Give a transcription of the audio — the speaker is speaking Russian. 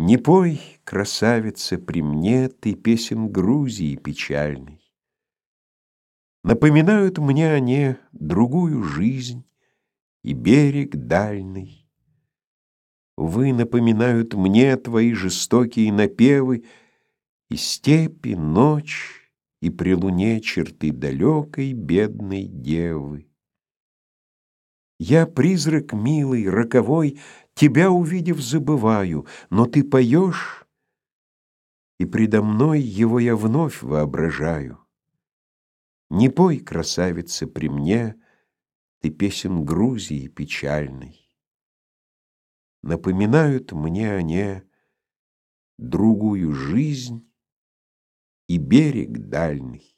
Не пой, красавица, при мне ты песен Грузии печальный. Напоминают мне они другую жизнь и берег дальний. Вы напоминают мне твои жестокие напевы и степи, ночь, и при луне черты далекой бедной девы. Я призрак милый, роковой, тебя увидев забываю, но ты поешь, и предо мной его я вновь воображаю. Не пой, красавица, при мне ты песен Грузии печальной. Напоминают мне они другую жизнь и берег дальний.